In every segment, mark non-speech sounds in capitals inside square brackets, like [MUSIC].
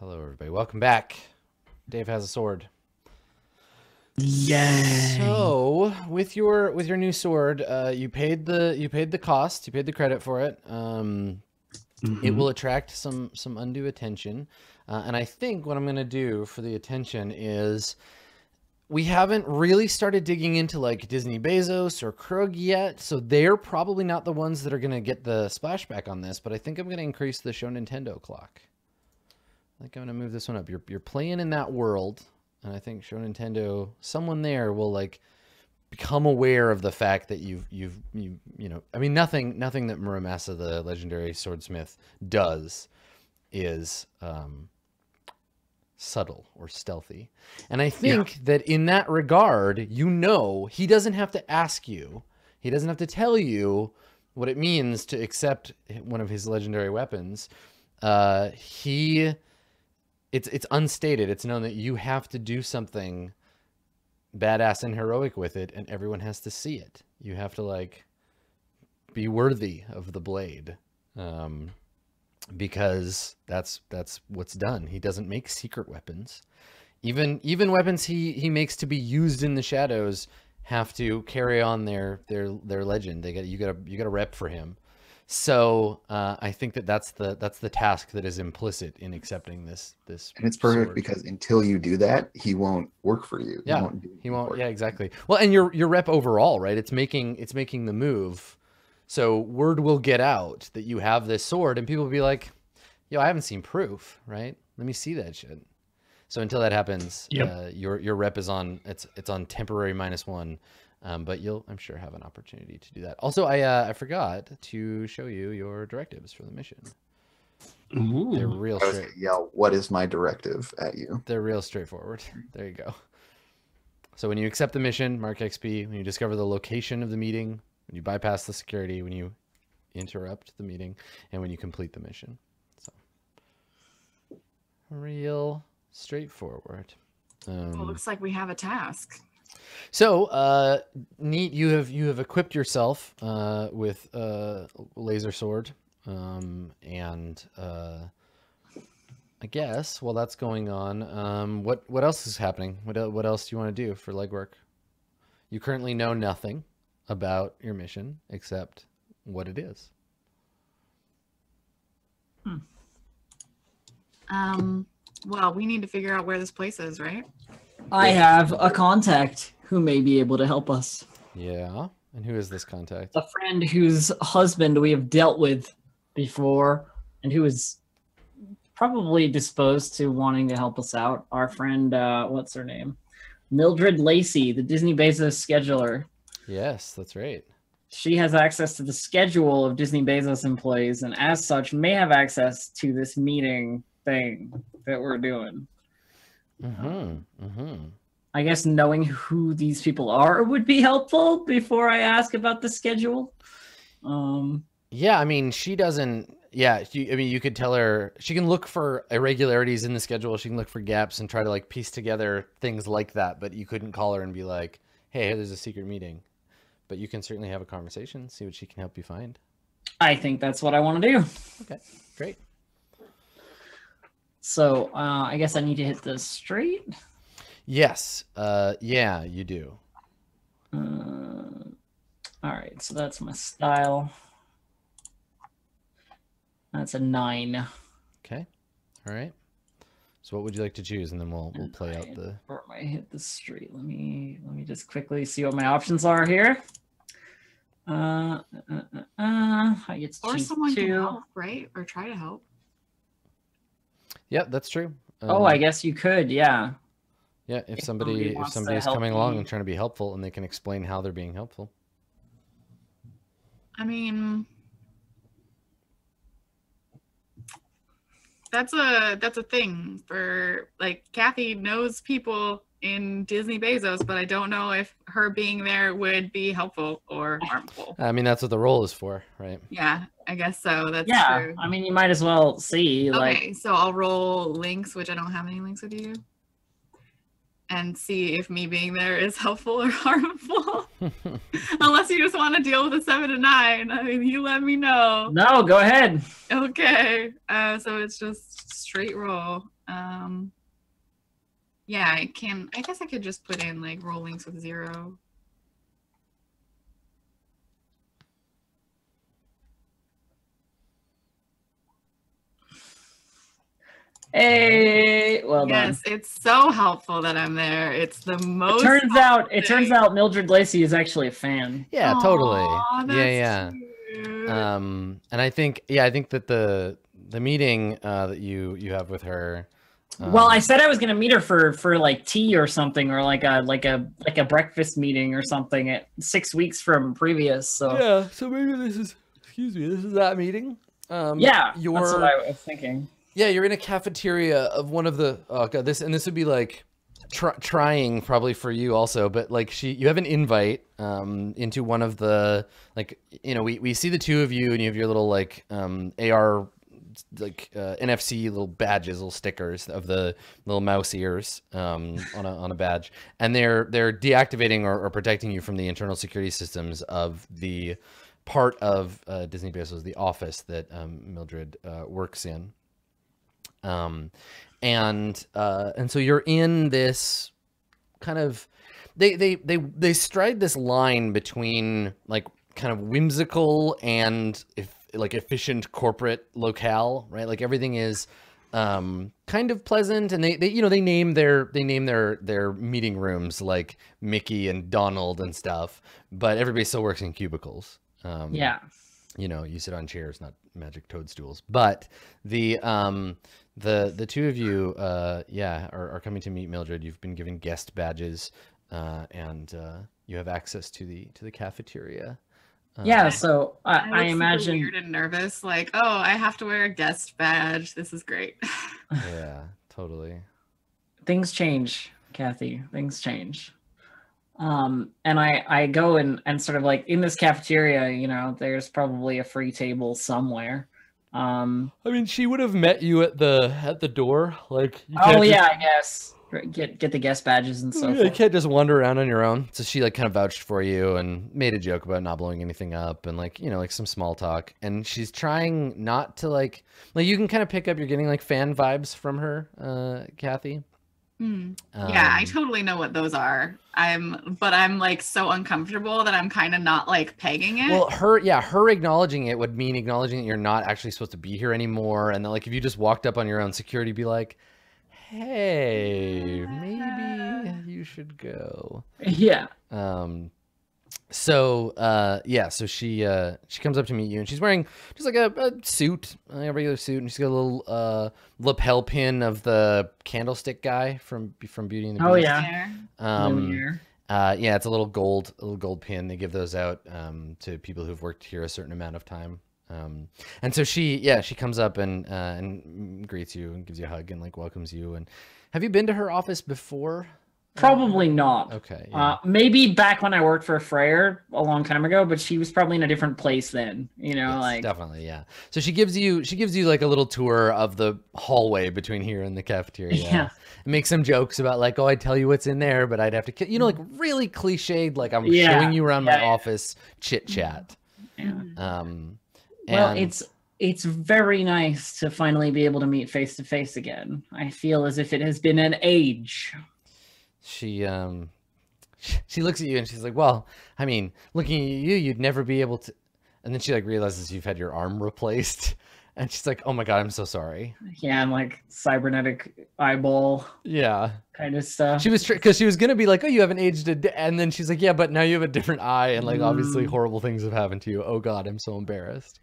Hello, everybody. Welcome back. Dave has a sword. Yay! So, with your with your new sword, uh, you paid the you paid the cost, you paid the credit for it. Um, Mm-hmm. It will attract some some undue attention, uh, and I think what I'm going to do for the attention is we haven't really started digging into like Disney Bezos or Krug yet, so they're probably not the ones that are going to get the splashback on this. But I think I'm going to increase the Show Nintendo clock. I think I'm going to move this one up. You're you're playing in that world, and I think Show Nintendo, someone there will like become aware of the fact that you've you've you you know I mean nothing nothing that Muramasa the legendary swordsmith does is um subtle or stealthy. And I think that in that regard, you know, he doesn't have to ask you. He doesn't have to tell you what it means to accept one of his legendary weapons. Uh he it's it's unstated. It's known that you have to do something badass and heroic with it and everyone has to see it. You have to like be worthy of the blade um because that's that's what's done. He doesn't make secret weapons. Even even weapons he he makes to be used in the shadows have to carry on their their their legend. They got you got you got to rep for him so uh, I think that that's the that's the task that is implicit in accepting this this. And it's perfect sword. because until you do that, he won't work for you. Yeah, he won't. Do he won't. Yeah, exactly. Well, and your your rep overall, right? It's making it's making the move. So word will get out that you have this sword, and people will be like, "Yo, I haven't seen proof, right? Let me see that shit." So until that happens, Yep. uh, your your rep is on it's it's on temporary minus one, um, but you'll I'm sure have an opportunity to do that. Also, I uh, I forgot to show you your directives for the mission. They're real straight. gonna yell, "What is my directive?" at you. They're real straightforward. [LAUGHS] There you go. So when you accept the mission, mark XP. When you discover the location of the meeting, when you bypass the security, when you interrupt the meeting, and when you complete the mission. So real straightforward. Well, Um, looks like we have a task. So, uh, neat. You have you have equipped yourself uh, with a laser sword, um, and uh, I guess while that's going on, um, what what else is happening? What what else do you want to do for legwork? You currently know nothing about your mission except what it is. Um, well, we need to figure out where this place is, right? I have a contact who may be able to help us. Yeah. And who is this contact? A friend whose husband we have dealt with before and who is probably disposed to wanting to help us out. Our friend, uh, what's her name? Mildred Lacey, the Disney Bezos scheduler. Yes, that's right. She has access to the schedule of Disney Bezos employees and, as such, may have access to this meeting thing that we're doing. Mm-hmm. Mm-hmm. I guess knowing who these people are would be helpful before I ask about the schedule. Um, Yeah, I mean, she doesn't. Yeah, she, I mean, you could tell her she can look for irregularities in the schedule. She can look for gaps and try to like piece together things like that. But you couldn't call her and be like, "Hey, there's a secret meeting." But you can certainly have a conversation, see what she can help you find. I think that's what I want to do. Okay, great. So uh, I guess I need to hit the straight. Yes, uh, yeah, you do. Uh, all right, so that's my style. That's a nine. Okay, all right. So, what would you like to choose, and then we'll we'll play out the. Or I hit the straight. Let me let me just quickly see what my options are here. Uh, uh, uh, uh, I get to Or choose someone can help, right? Or try to help. Yeah, that's true. Oh, Um, I guess you could. Yeah. Yeah, if If somebody somebody if wants to somebody's help coming along and trying to be helpful and they can explain how they're being helpful. I mean, that's a that's a thing for like Kathy knows people in Disney Bezos, but I don't know if her being there would be helpful or harmful. I mean, that's what the role is for, right? Yeah, I guess so. That's Yeah. true. I mean, you might as well see. Like, Okay, so I'll roll links, which I don't have any links with you, and see if me being there is [LAUGHS] helpful or harmful. [LAUGHS] Unless you just want to deal with a seven and nine. I mean, you let me know. no, go ahead. Okay, uh, so it's just straight roll. Um, yeah, I can. I guess I could just put in like roll links with zero. Hey, well yes, it's so helpful that I'm there. It's the most. It turns out, it turns out Mildred Lacey is actually a fan. Yeah, totally. Aw, Yeah, yeah. cute. Um, and I think, yeah, I think that the the meeting uh, that you you have with her. well, um, I said I was gonna meet her for for like tea or something, or like a like a like a breakfast meeting or something at six weeks from previous. So yeah, Yeah, so maybe this is excuse me, this is that meeting. Um, that's you're what I was thinking. Yeah, you're in a cafeteria of one of the oh god, this and this would be like try, trying probably for you also, but like she you have an invite um into one of the like you know we we see the two of you and you have your little like um AR like uh, NFC little badges, little stickers of the little mouse ears um, on a on a badge, and they're they're deactivating or, or protecting you from the internal security systems of the part of uh, Disney Bezos, the office that um, Mildred uh, works in. Um, and uh, and so you're in this kind of they they they they stride this line between like kind of whimsical and if like efficient corporate locale, right? Like everything is um kind of pleasant and they, they you know they name their they name their their meeting rooms like Mickey and Donald and stuff, but everybody still works in cubicles. Um Yeah, you know you sit on chairs not magic toadstools but the um the the two of you uh yeah are, are coming to meet mildred you've been given guest badges uh and uh you have access to the to the cafeteria uh, yeah. So I, I, I look super imagine weird and nervous. Like, oh, I have to wear a guest badge. This is great. [LAUGHS] yeah totally things change, Kathy. Things change. Um, and I I go and and sort of like in this cafeteria, you know, there's probably a free table somewhere. Um, i mean she would have met you at the at the door like you oh yeah, just- I guess get get the guest badges and stuff. yeah, you can't just wander around on your own. So she like kind of vouched for you and made a joke about not blowing anything up and like, you know, like some small talk. And she's trying not to like like you can kind of pick up you're getting like fan vibes from her, uh, Kathy. Hmm. yeah, I Um, totally know what those are. I'm, but I'm like so uncomfortable that I'm kind of not like pegging it. Well, her yeah, her acknowledging it would mean acknowledging that you're not actually supposed to be here anymore, and that like if you just walked up on your own, security be like, "Hey, maybe you should go." Yeah. Um, so uh, yeah, so she uh, she comes up to meet you, and she's wearing just like a, a suit, a regular suit, and she's got a little uh, lapel pin of the candlestick guy from from Beauty and the Beast. Oh, yeah. Um, uh, yeah, it's a little gold, a little gold pin. They give those out um, to people who've worked here a certain amount of time. Um, and so she, yeah, she comes up and uh, and greets you and gives you a hug and like welcomes you. And have you been to her office before? Probably not. Okay. Yeah. Uh, maybe back when I worked for Freyr a long time ago, but she was probably in a different place then. You know, Yes, like definitely, yeah. So she gives you she gives you like a little tour of the hallway between here and the cafeteria. [LAUGHS] Yeah. And makes some jokes about like, oh, I'd tell you what's in there, but I'd have to, you know, like really cliched, like I'm Yeah, showing you around yeah, my office chit chat. yeah. Um, Well, it's it's very nice to finally be able to meet face to face again. I feel as if it has been an age. She um [LAUGHS] she looks at you and she's like well i mean looking at you you'd never be able to and then she like realizes you've had your arm [LAUGHS] replaced and she's like oh my god i'm so sorry Yeah, and like cybernetic eyeball yeah kind of stuff. she was because she was gonna be like oh you haven't aged a day and then she's like yeah but now you have a different eye and like obviously Mm. horrible things have happened to you oh god i'm so embarrassed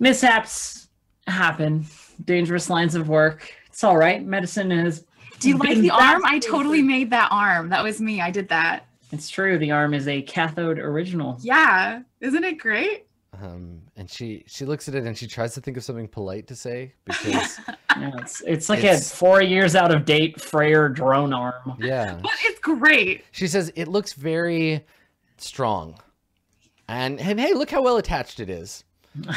Mishaps happen. Dangerous lines of work. It's all right. Medicine is. Do you like the arm? I totally made that arm. That was me. I did that. It's true. The arm is a cathode original. Yeah. Isn't it great? um and she she looks at it and she tries to think of something polite to say because [LAUGHS] Yeah, it's it's like It's- a four years out of date Freyr drone arm. yeah [LAUGHS] But it's great. She says it looks very strong. And, and hey, look how well attached it is. [LAUGHS]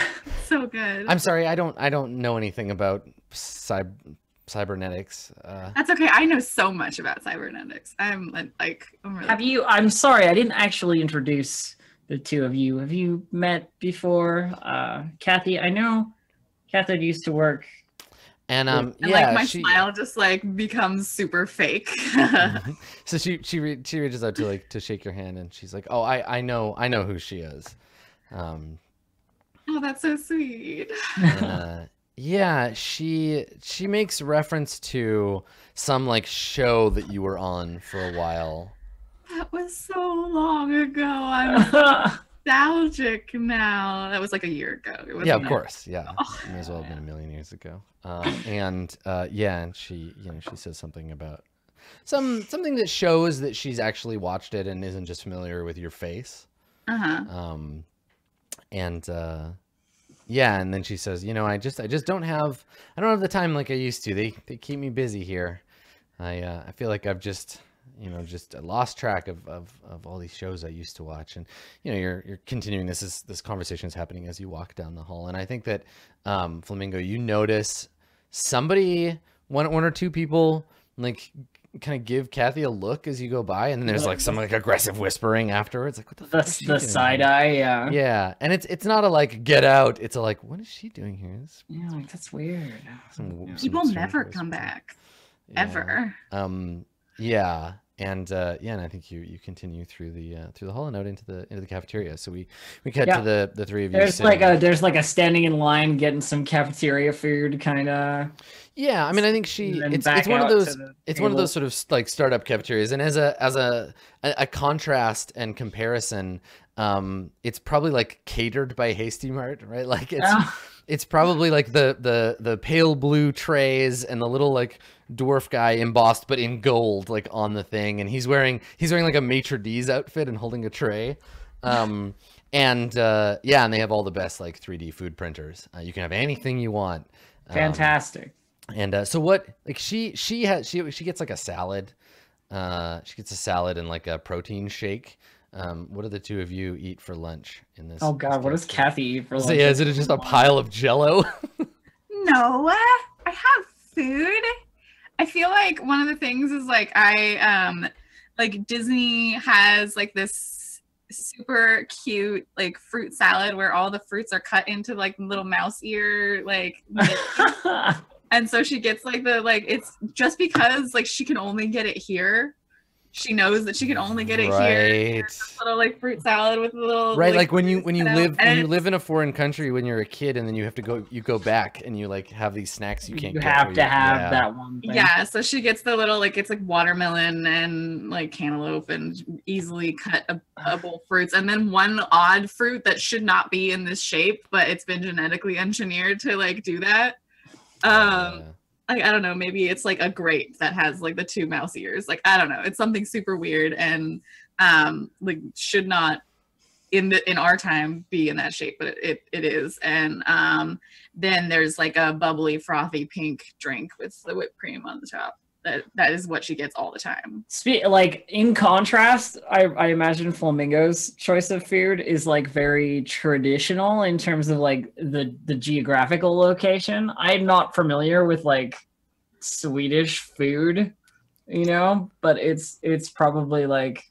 So good. I'm sorry, I don't I don't know anything about cyb- cybernetics. Uh, That's okay. I know so much about cybernetics. I'm like- like, I'm really Have you? I'm sorry, I didn't actually introduce the two of you. Have you met before? Uh, Kathy, I know Kathy used to work And um, And yeah, like my she, smile just like becomes super fake. [LAUGHS] [LAUGHS] So she she re- she reaches out to like to shake your hand, and she's like, "Oh, I I know I know who she is." Um, oh, that's so sweet. and, uh, yeah, she she makes reference to some like show that you were on for a while. That was so long ago. I'm [LAUGHS] nostalgic now. That was like a year ago. It yeah, wasn't of course. Yeah, Oh, [LAUGHS] it may as well have been a million years ago. Uh, and uh, yeah, and she you know she says something about some something that shows that she's actually watched it and isn't just familiar with your face. Uh-huh. um and uh yeah and then she says you know i just i just don't have i don't have the time like i used to. They they keep me busy here. I uh i feel like i've just you know just lost track of of, of all these shows i used to watch. And you know you're you're continuing this is this conversation is happening as you walk down the hall. And i think that um flamingo you notice somebody one one or two people like kind of give Kathy a look as you go by, and then there's like some like aggressive whispering afterwards. Like, what the fuck the is she the doing side here? eye, yeah. Yeah, and it's it's not a like get out. It's a like what is she doing here? This Yeah, like that's weird. some, Yeah. some People never come back. Yeah. Ever. Um. Yeah. And uh, yeah, and I think you you continue through the uh, through the hall and out into the into the cafeteria. So we we cut Yeah. to the the three of you. There's sitting- like a there's like a standing in line getting some cafeteria food kind of. yeah. I mean, I think she it's it's one of those it's one of those sort of like startup cafeterias and as a as a a, a contrast and comparison um it's probably like catered by hasty mart right like it's Ah, it's probably like the the the pale blue trays and the little like dwarf guy embossed but in gold like on the thing and he's wearing he's wearing like a maitre d's outfit and holding a tray um and uh yeah and they have all the best like 3d food printers uh, you can have anything you want Um, fantastic. and uh, so what? Like she she has she she gets like a salad. Uh, she gets a salad and like a protein shake. Um, what do the two of you eat for lunch in this? oh this god, what does? Kathy eat for lunch? So yeah, is it just a pile of Jello? [LAUGHS] No, I have food. I feel like one of the things is like I um like Disney has like this super cute like fruit salad where all the fruits are cut into like little mouse ear like [LAUGHS] and so she gets like the like it's just because like she can only get it here she knows that she can only get it here right. little like fruit salad with a little Right, like when you when you cut out, live when and you live in a foreign country when you're a kid and then you have to go you go back and you like have these snacks you can't you get have to you- have yeah. that one. Thing. Yeah, so she gets the little like it's like watermelon and like cantaloupe and easily cut able fruits, and then one odd fruit that should not be in this shape, but it's been genetically engineered to like do that. Um, Yeah. Like I don't know, maybe it's like a grape that has like the two mouse ears. Like I don't know, it's something super weird and um like should not in the in our time be in that shape, but it it, it is. And um then there's like a bubbly frothy pink drink with the whipped cream on the top. That that is what she gets all the time. Spe- like in contrast, I, I imagine Flamingo's choice of food is like very traditional in terms of like the the geographical location. I'm not familiar with like Swedish food, you know, but it's it's probably like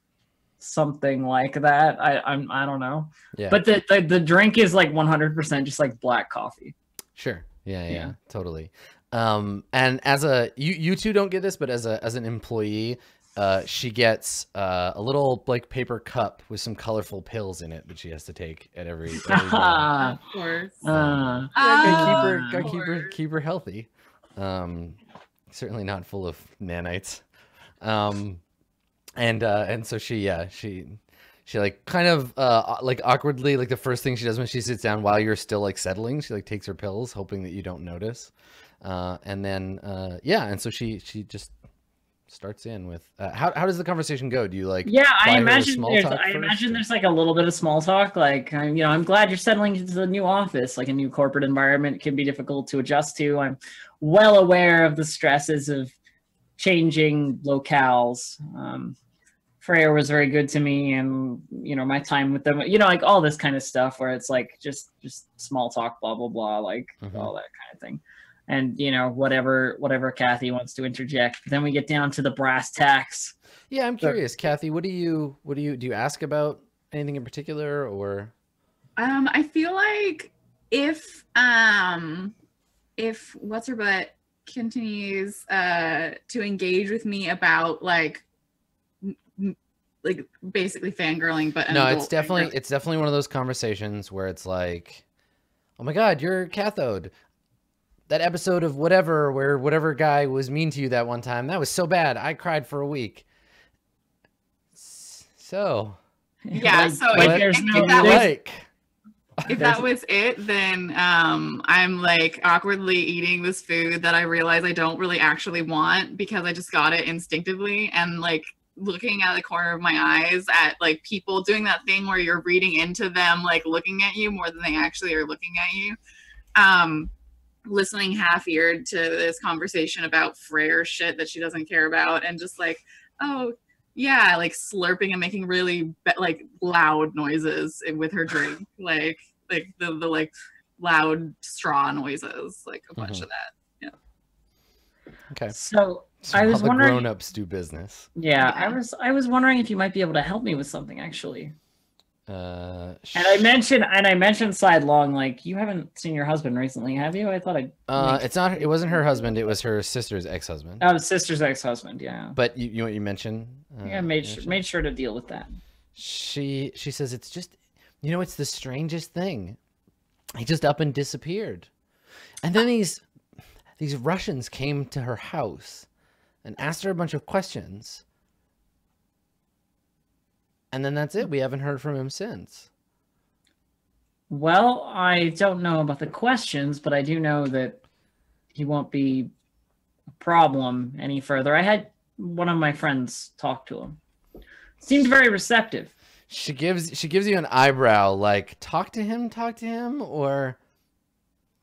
something like that. I I'm I don't know. Yeah. But the, the the drink is like 100% just like black coffee. Sure. Yeah, yeah, Yeah. totally. Um, and as a you you two don't get this, but as a as an employee, uh, she gets uh, a little like paper cup with some colorful pills in it that she has to take at every. every [LAUGHS] of course. uh, Yeah, gotta keep her, Ah. gotta keep her, keep her healthy. Um, certainly not full of nanites. Um, and uh, and so she, yeah, she, she like kind of uh like awkwardly, like the first thing she does when she sits down while you're still like settling, she like takes her pills, hoping that you don't notice. Uh, and then uh, yeah, and so she she just starts in with uh, how how does the conversation go? Do you like yeah i imagine there's i first, imagine or- there's like a little bit of small talk like I'm, you know i'm glad you're settling into the new office like a new corporate environment can be difficult to adjust to i'm well aware of the stresses of changing locales um Freyr was very good to me and you know my time with them you know like all this kind of stuff where it's like just just small talk blah blah blah like Mhm. all that kind of thing and you know whatever whatever kathy wants to interject but then we get down to the brass tacks Yeah, I'm Sure. curious, Kathy. What do you what do you do? You ask about anything in particular, or Um, I feel like if um if what's her butt continues uh to engage with me about like m- m- like basically fangirling but no, it's definitely fangirling. it's definitely one of those conversations where it's like, oh my god, you're cathode. That episode of whatever where whatever guy was mean to you that one time, that was so bad. I cried for a week. So, Yeah, Like- so if- there's if no that there's- like, if that was it then um i'm like awkwardly eating this food that i realize i don't really actually want because i just got it instinctively and like looking at the corner of my eyes at like people doing that thing where you're reading into them like looking at you more than they actually are looking at you um listening half-eared to this conversation about Freyr shit that she doesn't care about and just like oh yeah like slurping and making really be- like loud noises with her drink [LAUGHS] like like the, the like loud straw noises like a bunch Mhm. of that Yeah. okay. So So I all was the wondering- grown-ups do business. yeah, I was I was wondering if you might be able to help me with something actually. Uh, And I mentioned and I mentioned sidelong like you haven't seen your husband recently, have you? I thought I Uh, it's not. It wasn't her husband. It was her sister's ex-husband. oh, sister's ex-husband. Yeah, But you, you know what you mentioned? Uh, I made sure, made sure to deal with that. She she says it's just, you know, it's the strangest thing. He just up and disappeared, and then these these Russians came to her house and asked her a bunch of questions, and then that's it. We haven't heard from him since. Well, I don't know about the questions, but I do know that he won't be a problem any further. I had one of my friends talk to him. Seemed very receptive. She gives she gives you an eyebrow like talk to him, talk to him, or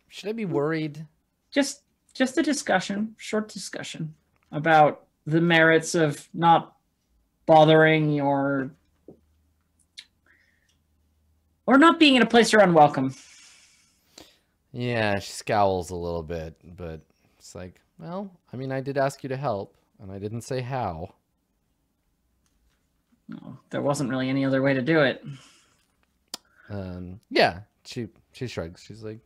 should I be worried? Just just a discussion, short discussion about the merits of not bothering your or not being in a place you're unwelcome. Yeah, she scowls a little bit, but it's like, well, I mean, I did ask you to help, and I didn't say how. No, there wasn't really any other way to do it. Um, yeah, she she shrugs. She's like,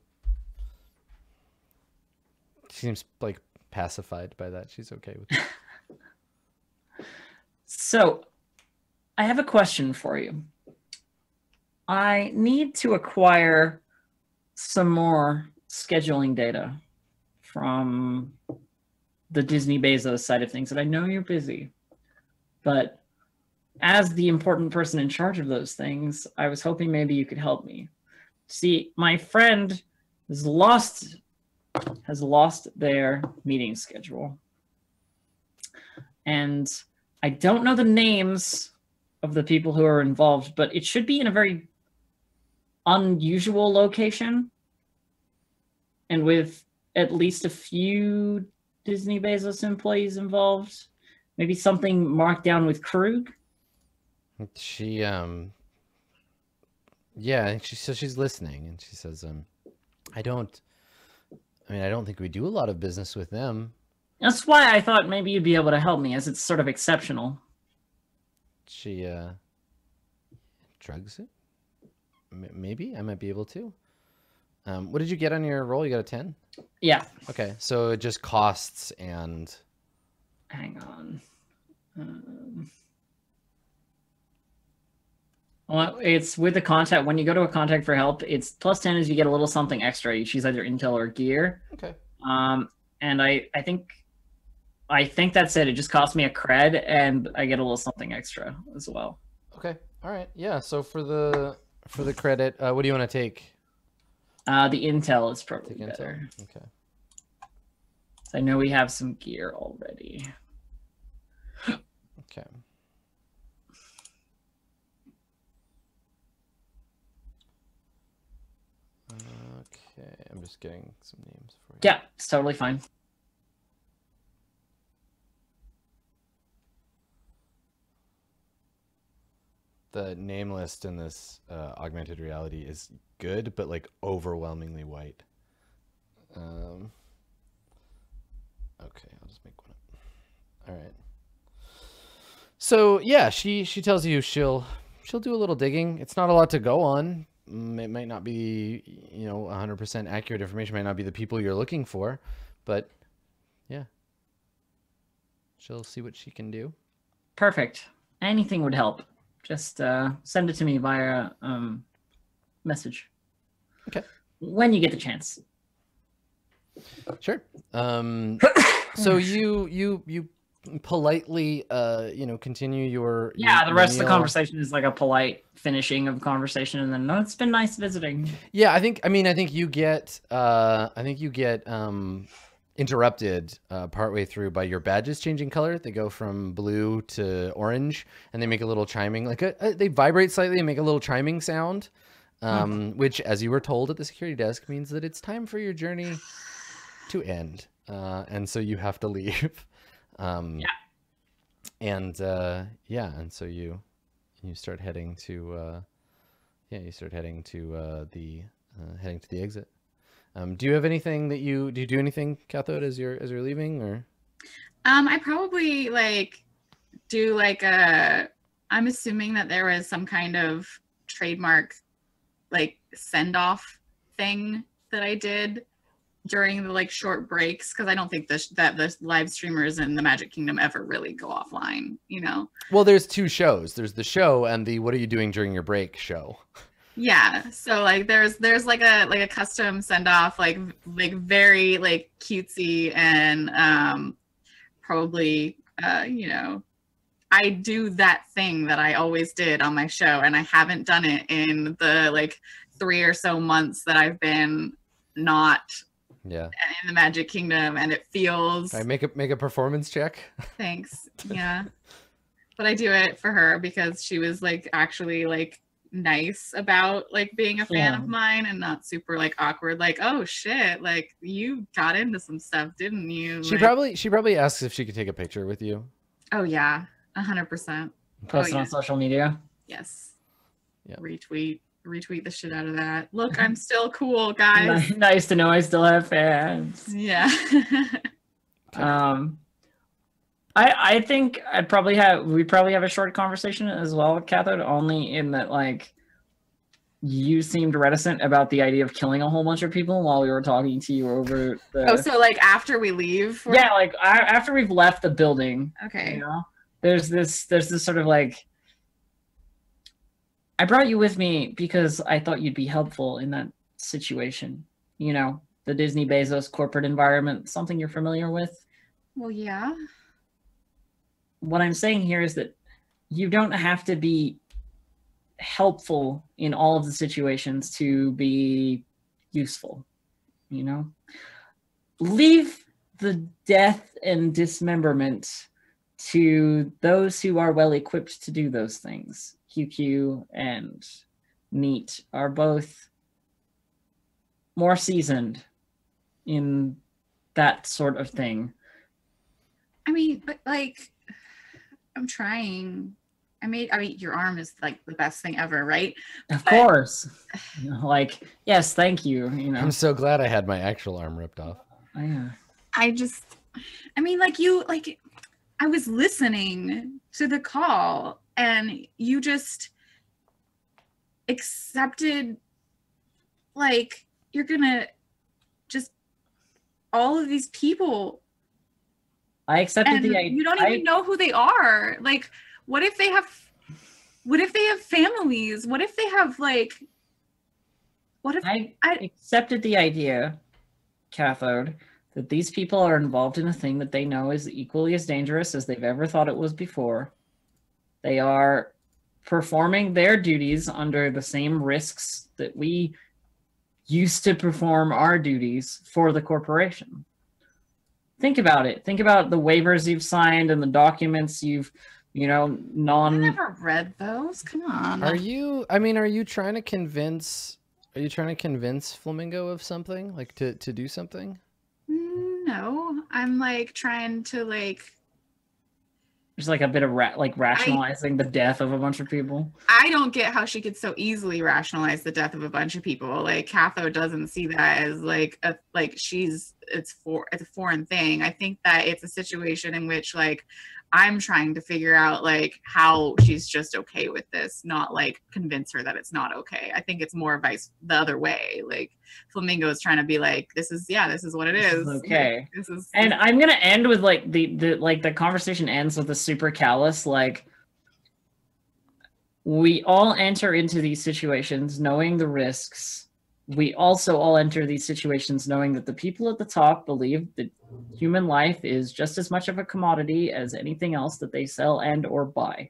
she seems like pacified by that. She's okay with it. [LAUGHS] So, I have a question for you. I need to acquire some more scheduling data from the Disney Bezos side of things. And I know you're busy, but as the important person in charge of those things, I was hoping maybe you could help me. See, my friend has lost has lost their meeting schedule. And I don't know the names of the people who are involved, but it should be in a very unusual location and with at least a few Disney Bezos employees involved. Maybe something marked down with Krug. She um, yeah, she so she's listening, and she says, um, I don't. I mean, I don't think we do a lot of business with them. That's why I thought maybe you'd be able to help me, as it's sort of exceptional. She uh, drugs it. Maybe I might be able to. Um, what did you get on your roll? You got a ten. Yeah, Okay, so it just costs and hang on. Um, well, it's with the contact. When you go to a contact for help, it's plus ten is you get a little something extra. You choose either intel or gear. okay. Um, and I, I think, I think that's it. It just cost me a cred, and I get a little something extra as well. Okay. All right. Yeah. So for the for the credit, uh, what do you want to take? Uh, the intel is probably Take better. intel. Okay. I know we have some gear already. [GASPS] Okay. Okay. I'm just getting some names for you. Yeah, it's totally fine. The name list in this uh, augmented reality is good, but like overwhelmingly white. Um. Okay, I'll just make one up. All right. So yeah, she she tells you she'll she'll do a little digging. It's not a lot to go on. Mm, It might not be you know 100% accurate information. Might not be the people you're looking for, but yeah, she'll see what she can do. Perfect. Anything would help. Just uh, send it to me via um, message. Okay. When you get the chance. Sure. Um, [COUGHS] so you you you politely uh you know continue your Yeah, your- the rest of the conversation is like a polite finishing of conversation, and then no, it's been nice visiting. Yeah, I think I mean I think you get uh I think you get um interrupted uh partway through by your badges changing color. They go from blue to orange and they make a little chiming like a, a- they vibrate slightly and make a little chiming sound. Um which as you were told at the security desk means that it's time for your journey to end. Uh and so you have to leave. [LAUGHS] Um Yeah. And uh yeah, and so you you start heading to uh yeah, you start heading to uh, the uh, heading to the exit. Um, do you have anything that you do? You do anything, Cathode, as you're as you're leaving, or Um, I probably like do like a. I'm assuming that there was some kind of trademark, like send off thing that I did during the like short breaks because I don't think this that the live streamers in the Magic Kingdom ever really go offline. You know. well, there's two shows. There's the show and the what are you doing during your break show. [LAUGHS] Yeah. So like there's there's like a like a custom send off like like very like cutesy and um probably uh you know I do that thing that I always did on my show and I haven't done it in the like 3 or so months that I've been not Yeah. in the Magic Kingdom and it feels right, make a make a performance check. [LAUGHS] Thanks. Yeah. but I do it for her because she was like actually like nice about like being a fan Yeah. of mine and not super like awkward like oh shit like you got into some stuff didn't you She Like, probably she probably asks if she could take a picture with you. oh yeah a hundred percent Post it yeah. on social media. yes Yeah. retweet retweet the shit out of that look [LAUGHS] i'm still cool guys nice to know I still have fans. yeah [LAUGHS] Um, I I think I'd probably have we probably have a short conversation as well, Cathode, only in that like you seemed reticent about the idea of killing a whole bunch of people while we were talking to you over the. oh so like after we leave we're- yeah, like I, after we've left the building, okay you know, there's this there's this sort of like. I brought you with me because I thought you'd be helpful in that situation. You know, the Disney Bezos corporate environment, something you're familiar with. well yeah what I'm saying here is that you don't have to be helpful in all of the situations to be useful, you know? Leave the death and dismemberment to those who are well equipped to do those things. QQ and Neat are both more seasoned in that sort of thing. I mean, but like, I'm trying. I made. I mean, your arm is like the best thing ever, right? Of But- course. You [SIGHS] know, like, yes, thank you. You know, I'm so glad I had my actual arm ripped off. Oh, yeah. I just. I mean, like you, like, I was listening to the call, and you just accepted, like, you're gonna just all of these people I accepted and the idea. you don't even know who they are like what if they have what if they have families what if they have like what if I, I- accepted the idea, cathode, that these people are involved in a thing that they know is equally as dangerous as they've ever thought it was before. They are performing their duties under the same risks that we used to perform our duties for the corporation. Think about it. Think about the waivers you've signed and the documents you've, you know, i non never read those come on Are you? I mean, are you trying to convince? Are you trying to convince Flamingo of something, like to to do something? no i'm like trying to like There's like a bit of ra- like rationalizing the death of a bunch of people. i don't get how she could so easily rationalize the death of a bunch of people like Catho doesn't see that as like a like she's it's for it's a foreign thing i think that it's a situation in which like I'm trying to figure out like how she's just okay with this, not like convince her that it's not okay. I think it's more vice the other way. Like Flamingo is trying to be like, this is yeah, this is what it is. is [LAUGHS] okay. This is And I'm gonna end with like the the like the conversation ends with a super callous like we all enter into these situations knowing the risks. We also all enter these situations knowing that the people at the top believe that human life is just as much of a commodity as anything else that they sell and or buy.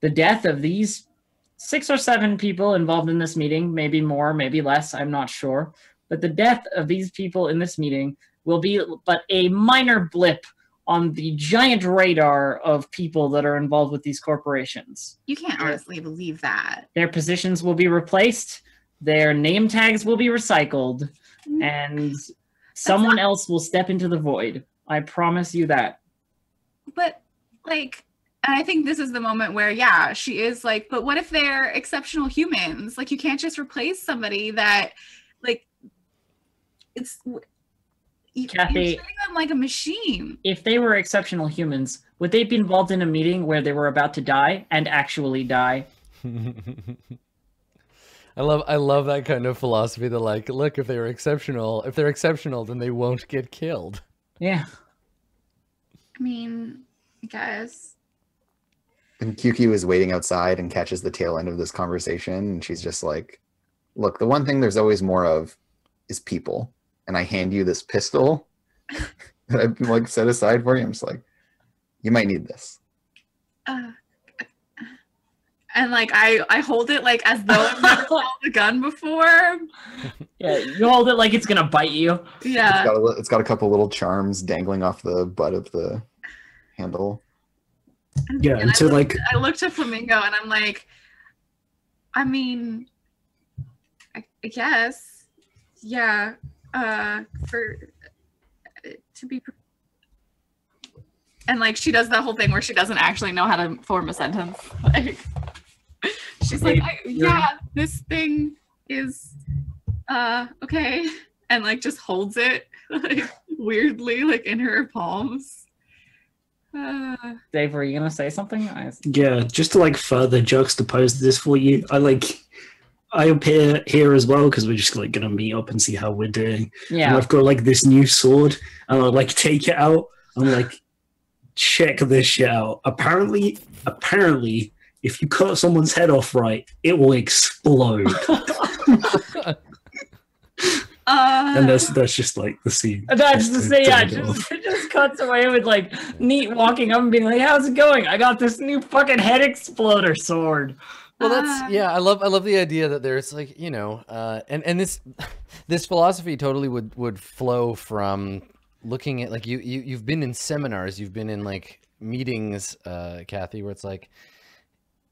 The death of these six or seven people involved in this meeting, maybe more, maybe less, I'm not sure, but the death of these people in this meeting will be but a minor blip on the giant radar of people that are involved with these corporations. you can't honestly believe that. Their positions will be replaced, their name tags will be recycled, Mm. and someone else will step into the void. I promise you that. but like and i think this is the moment where yeah she is like but what if they're exceptional humans like you can't just replace somebody that like it's you, you're Kathy- treating them like a machine If they were exceptional humans, would they be involved in a meeting where they were about to die and actually die? [LAUGHS] I love I love that kind of philosophy that like, look, if they were exceptional, if they're exceptional, then they won't get killed. Yeah. i mean i guess And QQ is waiting outside and catches the tail end of this conversation. And she's just like, Look, the one thing there's always more of is people. And I hand you this pistol [LAUGHS] that I've like set aside for you. I'm just like, You might need this. uh, and like i i hold it like as though i've never [LAUGHS] held a gun before Yeah, you hold it like it's gonna bite you. It's yeah got, a, it's got a couple little charms dangling off the butt of the handle. And- Yeah, and and I to look- like I look to Flamingo and I'm like, I mean, I, I guess, yeah, uh, for uh, to be. pre- And like she does that whole thing where she doesn't actually know how to form a sentence. [LAUGHS] Like [LAUGHS] she's like, I, yeah, this thing is, uh, okay, and like just holds it [LAUGHS] like weirdly like in her palms. Uh, Dave, were you gonna say something? I, yeah, just to like further juxtapose this for you, I like I appear here as well because we're just like gonna meet up and see how we're doing. And yeah. I've got like this new sword, and I like take it out. I'm like, check this shit out. Apparently, apparently, if you cut someone's head off right, it will explode. [LAUGHS] uh, and that's that's just like the scene. That's to say, yeah, it Turn it off. just, [LAUGHS] it just cuts away with like neat walking up and being like, "How's it going? I got this new fucking head exploder sword." Well, Ah. that's yeah. I love I love the idea that there's like you know, uh, and and this [LAUGHS] this philosophy totally would would flow from looking at like you you you've been in seminars, you've been in like meetings, uh, Kathy, where it's like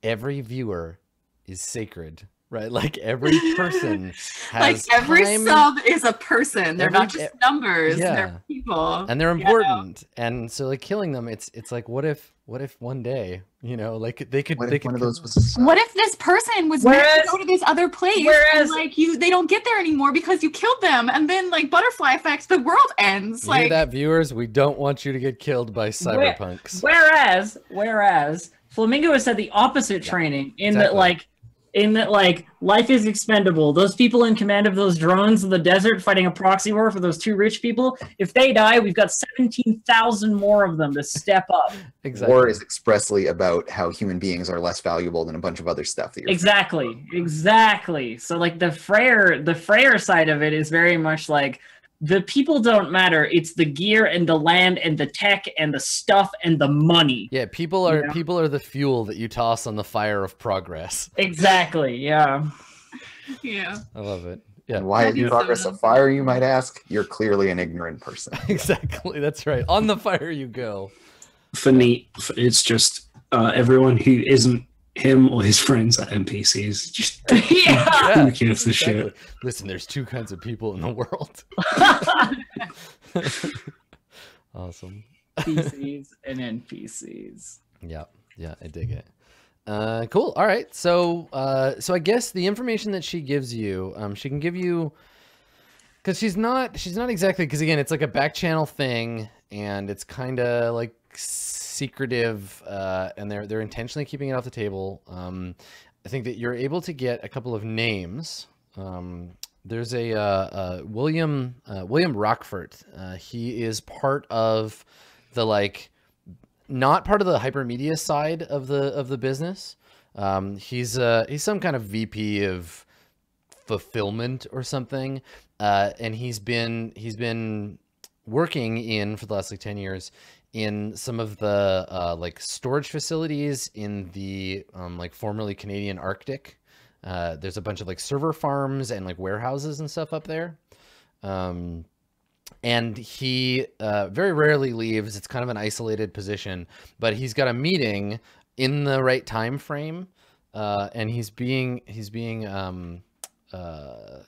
every viewer is sacred, right? [LAUGHS] Like every person [LAUGHS] like every time sub is a person. They're not just numbers. yeah. They're people. and they're Yeah, no. important, and so like killing them, it's it's like what if what if one day you know like they could What they if could one of those was a sub? What if this person was meant to go to this other place? whereas- and, like you, they don't get there anymore because you killed them, and then like butterfly effects the world ends. Like that, viewers? We don't want you to get killed by Where- cyberpunks. Whereas, whereas Flamingo has said the opposite training in that like in that like life is expendable. Those people in command of those drones in the desert fighting a proxy war for those two rich people, if they die, we've got 17,000 more of them to step up. Exactly. War is expressly about how human beings are less valuable than a bunch of other stuff that you're Exactly. Exactly. So like the Freyr the Freyr side of it is very much like the people don't matter. It's the gear and the land and the tech and the stuff and the money. Yeah, people are Yeah. people are the fuel that you toss on the fire of progress. Exactly. Yeah. yeah, I love it. Yeah, And why is be so progress a fire, you might ask? You're clearly an ignorant person. [LAUGHS] exactly. That's right. On the fire you go. For Neat, it's just uh, everyone who isn't him or his friends are NPCs. Just [LAUGHS] yeah. who gives a shit? Listen, there's two kinds of people in the world. [LAUGHS] [LAUGHS] awesome. PCs and NPCs. Yeah, yeah, I dig it. Uh, cool. All right. So, uh, so I guess the information that she gives you, um, she can give you, because she's not, she's not exactly, because again, it's like a back channel thing, and it's kind of like secretive, uh, and they're they're intentionally keeping it off the table. Um, I think that you're able to get a couple of names. Um, there's a uh, uh, William uh, William Rockford. Uh, he is part of the like not part of the hypermedia side of the of the business. Um, he's uh he's some kind of VP of fulfillment or something, uh, and he's been he's been working in for the last like ten years in some of the uh, like storage facilities in the um, like formerly Canadian Arctic. Uh, there's a bunch of like server farms and like warehouses and stuff up there. Um, and he uh, very rarely leaves. It's kind of an isolated position, but he's got a meeting in the right time frame, uh, and he's being he's being um, uh,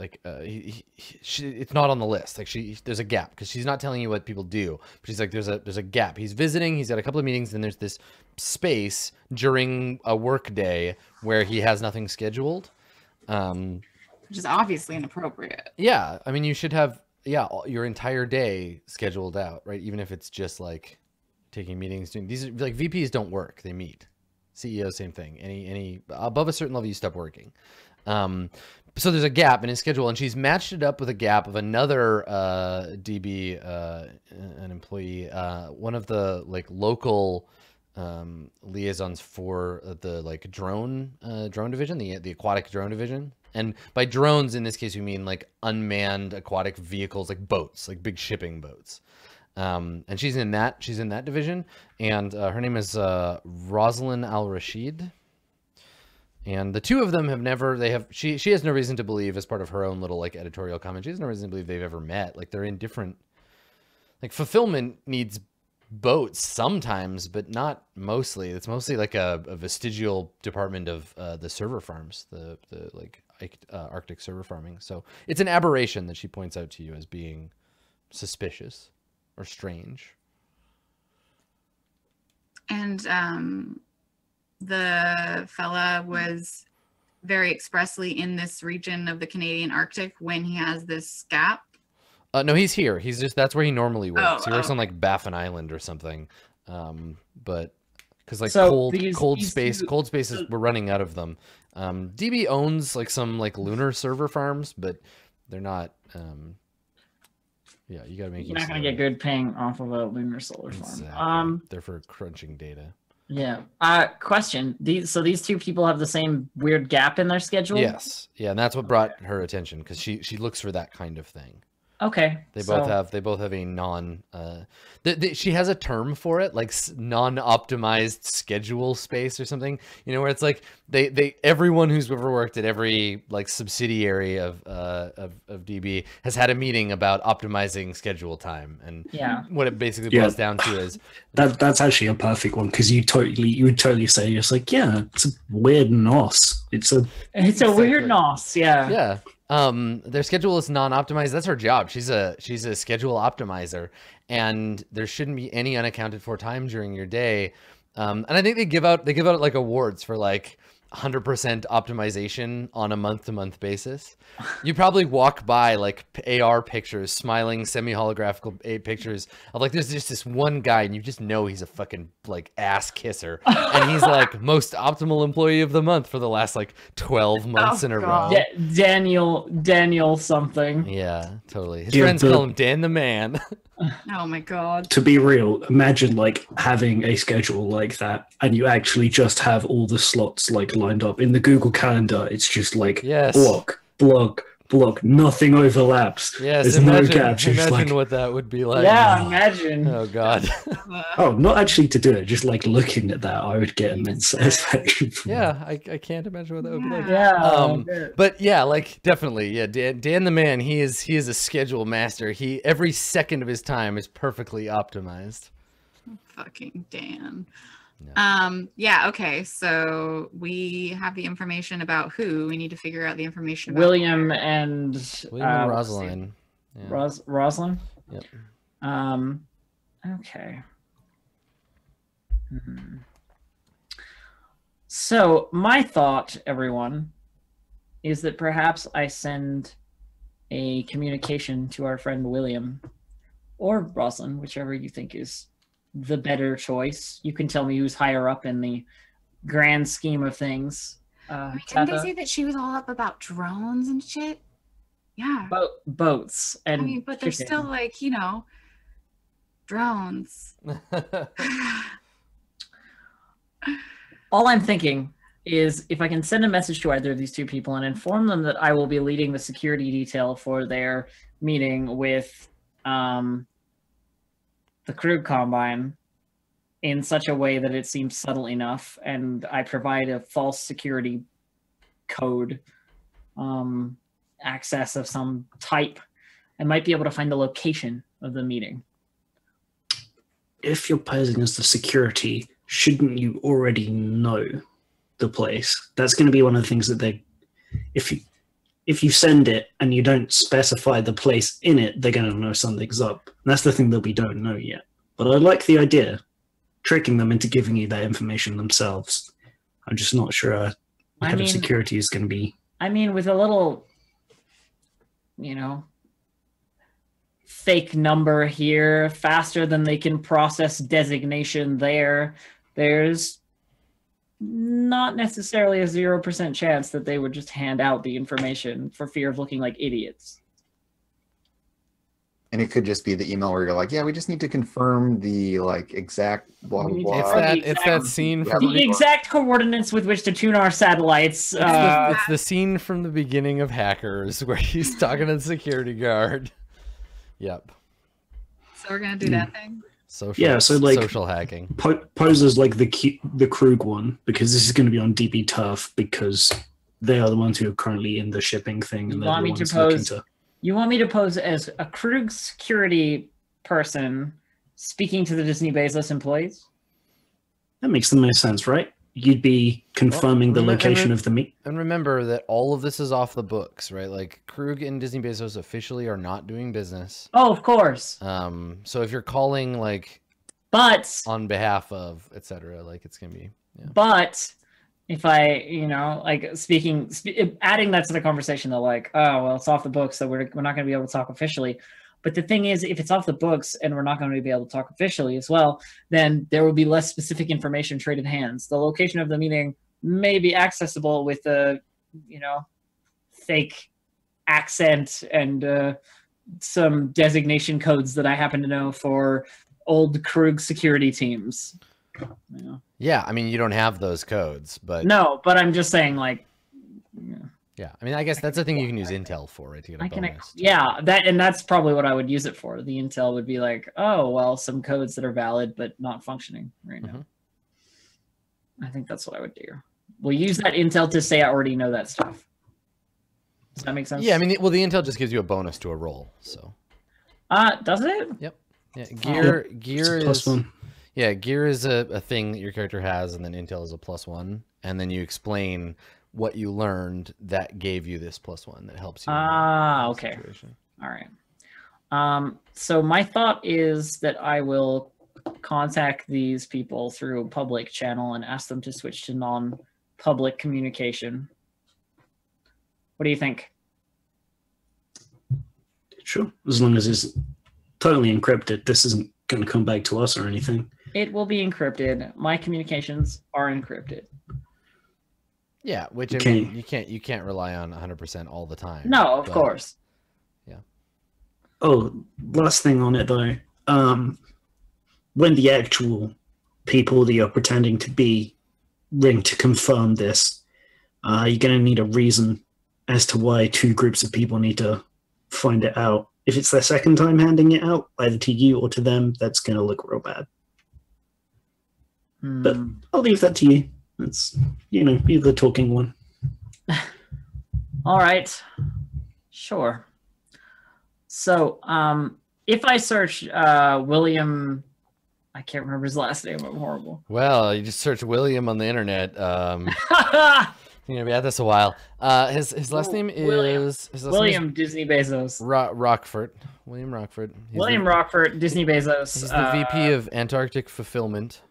like uh, he, he, she, it's not on the list. Like she, there's a gap because she's not telling you what people do. But she's like, there's a there's a gap. He's visiting. He's got a couple of meetings, and there's this space during a work day where he has nothing scheduled. Um, Which is obviously inappropriate. yeah, I mean, you should have yeah your entire day scheduled out, right? Even if it's just like taking meetings. Doing these like VPs don't work; they meet. CEO, same thing. Any any above a certain level, you stop working. Um, so there's a gap in his schedule, and she's matched it up with a gap of another uh, DB, uh, an employee, uh, one of the like local um, liaisons for the like drone uh, drone division, the the aquatic drone division. And by drones, in this case, we mean like unmanned aquatic vehicles, like boats, like big shipping boats. Um, and she's in that she's in that division, and uh, her name is uh, Rosalind Al Rashid. And the two of them have never they have she she has no reason to believe as part of her own little like editorial comment she has no reason to believe they've ever met. Like they're in different like fulfillment needs boats sometimes but not mostly. It's mostly like a, a vestigial department of uh, the server farms the the like uh, arctic server farming. So it's an aberration that she points out to you as being suspicious or strange. And um, the fella was very expressly in this region of the Canadian Arctic when he has this gap. Uh, no, he's here. He's just that's where he normally works. he Oh, works oh. on like Baffin Island or something. Um, but because like So cold these- cold these space two- cold spaces we're running out of them. Um, DB owns like some like lunar server farms, but they're not. Um, yeah, you gotta make. You're not gonna get good ping off of a lunar solar farm. Exactly. Um, they're for crunching data. Yeah. Uh, question: These so these two people have the same weird gap in their schedule. Yes, yeah, and that's what brought her attention because she she looks for that kind of thing. Okay. They both have they both have a non uh th- th- she has a term for it like non-optimized schedule space or something you know where it's like they they everyone who's ever worked at every like subsidiary of uh of, of DB has had a meeting about optimizing schedule time and Yeah. what it basically Yeah. boils down to is [SIGHS] That that's actually a perfect one because you totally you would totally say it's like yeah it's a weird nos it's a It's a Exactly. weird nos. Yeah. yeah um their schedule is non-optimized. That's her job. She's a she's a schedule optimizer. And there shouldn't be any unaccounted for time during your day. Um and i think they give out they give out like awards for like 100% optimization on a month-to-month basis you probably walk by like ar pictures smiling semi-holographical eh, pictures of like there's just this one guy and you just know he's a fucking like ass kisser and he's like [LAUGHS] most optimal employee of the month for the last like 12 months Oh, in a row God. Da- Daniel Daniel something. yeah, totally. His Yeah, friends call him Dan the Man. [LAUGHS] Oh my god. to be real imagine like having a schedule like that and you actually just have all the slots like lined up in the google calendar it's just like Yes. block block block nothing overlaps yes, There's no imagine, gaps, you're just imagine like- what that would be like. yeah, imagine. Oh God. [LAUGHS] Oh not actually to do it just like looking at that i would get immense satisfaction from yeah, I, I can't imagine what that would be like. Yeah. Um. But yeah, like definitely, yeah. Dan, Dan the Man, he is he is a schedule master. He every second of his time is perfectly optimized. fucking Dan. Yeah. Um, yeah, okay. So we have the information about who. We need to figure out the information about William and William uh, and what's? Rosalind. Yeah. Ros- Rosalind. Yep. Um. Okay. Hmm. So my thought, everyone, is that perhaps I send a communication to our friend William or Rosalind, whichever you think is the better choice. You can tell me who's higher up in the grand scheme of things. Uh, I mean, didn't they say that she was all up about drones and shit? Yeah. Boat, boats and I mean, but they're shipping. still like, you know, drones. [LAUGHS] [LAUGHS] all I'm thinking is if I can send a message to either of these two people and inform them that I will be leading the security detail for their meeting with um, the Krug combine in such a way that it seems subtle enough, and I provide a false security code um, access of some type, I might be able to find the location of the meeting. If you're posing as the security, shouldn't you already know the place? That's going to be one of the things that they, if you if you send it and you don't specify the place in it, they're going to know something's up. And that's the thing that we don't know yet. But I like the idea, tricking them into giving you that information themselves. I'm just not sure uh, the I head mean- of security is going to be. I mean, with a little, you know, fake number here, faster than they can process designation there, there's not necessarily a 0% chance that they would just hand out the information for fear of looking like idiots. And it could just be the email where you're like, yeah, we just need to confirm the like exact blah We blah it's that it's that scene from The the, exact coordinates with which to tune our satellites. it's, Uh, the, it's the scene from the beginning of Hackers [LAUGHS] where he's talking to the security guard. Yep. So we're gonna do that thing. Social Yeah, so, like- social hacking. Po- poses like the Q- the Krug one because this is going to be on DB Turf because they are the ones who are currently in the shipping thing You and they're want the me to pose- to. You want me to pose as a Krug security person speaking to the Disney Bezos employees? That makes the most sense, right? You'd be confirming the location remember- of the meet. And remember that all of this is off the books, right? Like Krug and Disney Bezos officially are not doing business. Oh, of course. Um, so if you're calling like But on behalf of etc., like it's gonna be but if I, you know, like speaking, sp- adding that to the conversation, they're like, oh, well, it's off the books, so we're we're not going to be able to talk officially. But the thing is, if it's off the books and we're not going to be able to talk officially as well, then there will be less specific information traded hands. The location of the meeting may be accessible with a, you know, fake accent and uh, some designation codes that I happen to know for old Krug security teams. You know. yeah. I mean, you don't have those codes, but No, but I'm just saying, like, yeah, yeah. I mean, I guess that's the thing you can use Intel for, right? To get a I can, bonus. yeah, that, and that's probably what I would use it for. The intel would be like, oh, well, some codes that are valid but not functioning right now. Mhm. I think that's what I would do. We'll use that intel to say I already know that stuff. Does that make sense? Yeah, I mean, well, the Intel just gives you a bonus to a roll. So uh, does it? Yep. Yeah, gear gear It's a plus is one. yeah, gear is a, a thing that your character has, and then Intel is a plus one, and then you explain what you learned that gave you this plus one that helps you. in that Ah, okay. situation. All right. Um, so my thought is that I will contact these people through a public channel and ask them to switch to non-public communication. What do you think? Sure. As long as it's totally encrypted, this isn't going to come back to us or anything. It will be encrypted. My communications are encrypted. Yeah, which I Okay. mean, you can't you can't rely on 100 percent all the time. No, of but- course. Yeah. Oh, last thing on it though. Um, when the actual people that you're pretending to be ring to confirm this, uh, you're going to need a reason as to why two groups of people need to find it out. If it's their second time handing it out, either to you or to them, that's going to look real bad. But- Hmm. I'll leave that to you. That's, you know, you're the talking one. All right. Sure. So, um, if I search uh, William, I can't remember his last name. I'm horrible. Well, you just search William on the internet. Um, you're gonna be at this a while. Uh, his his last name is William. his last name William Disney Bezos. Ro- Rockford. William Rockford. He's William the, Rockford, Disney Bezos. He's the uh, VP of Antarctic Fulfillment.